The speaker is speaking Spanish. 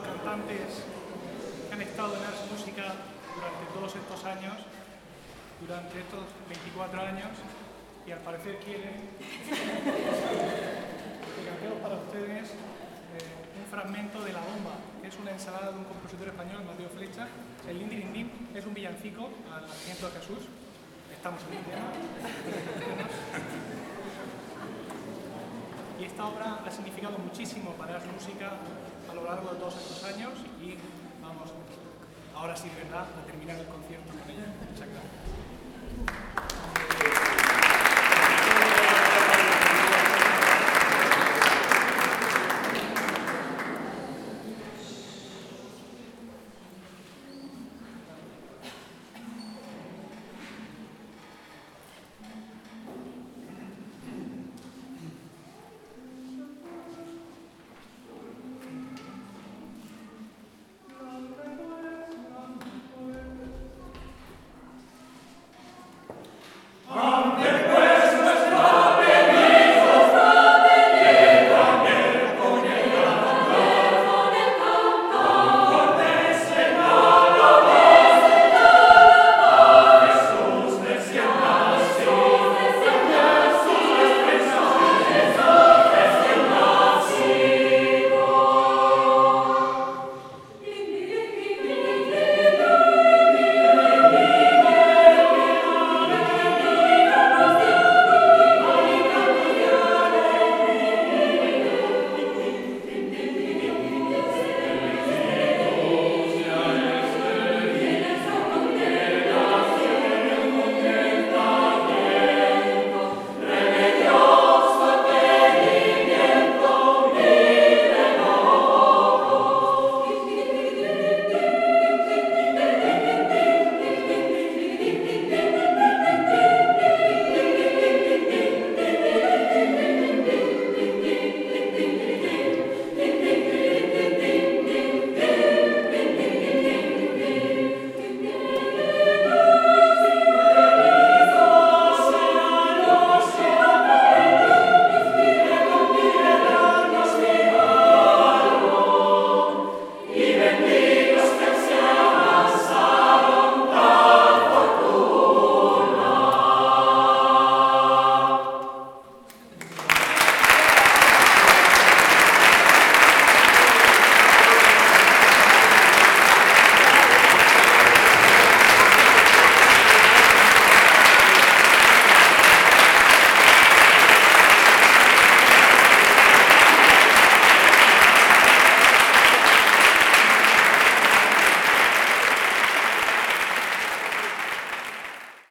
cantantes que han estado en Ars Música durante todos estos años, durante estos 24 años, y al parecer quieren que cantemos para ustedes eh, un fragmento de La Bomba, que es una ensalada de un compositor español, Mateo Flecha. El Lindy Lindín es un villancico al nacimiento de Jesús. Estamos en el tema. Y esta obra ha significado muchísimo para la música a lo largo de todos estos años y vamos, ahora sí, ¿verdad?, a terminar el concierto